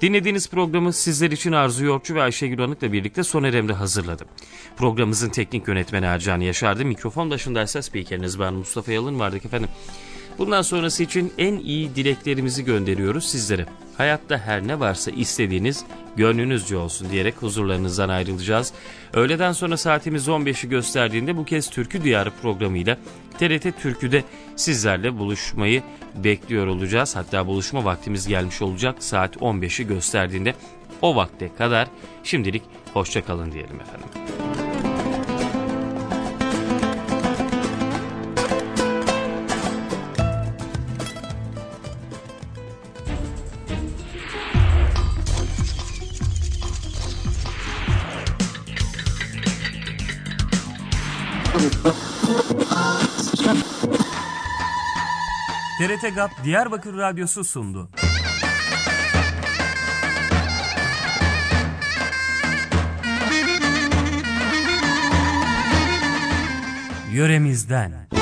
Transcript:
Dinlediğiniz programı sizler için Arzu Yorkçu ve Ayşegül Anık'la birlikte Soner Emre hazırladı. Programımızın teknik yönetmeni Ercan Yaşar'dı. Mikrofon başındaysa spikeriniz ben Mustafa Yalın vardık efendim. Bundan sonrası için en iyi dileklerimizi gönderiyoruz sizlere. Hayatta her ne varsa istediğiniz gönlünüzce olsun diyerek huzurlarınızdan ayrılacağız. Öğleden sonra saatimiz 15'i gösterdiğinde bu kez Türkü Diyarı programıyla TRT Türkü'de sizlerle buluşmayı bekliyor olacağız. Hatta buluşma vaktimiz gelmiş olacak saat 15'i gösterdiğinde o vakte kadar şimdilik hoşçakalın diyelim efendim. TRT GAP Diyarbakır Radyosu sundu. Yöremizden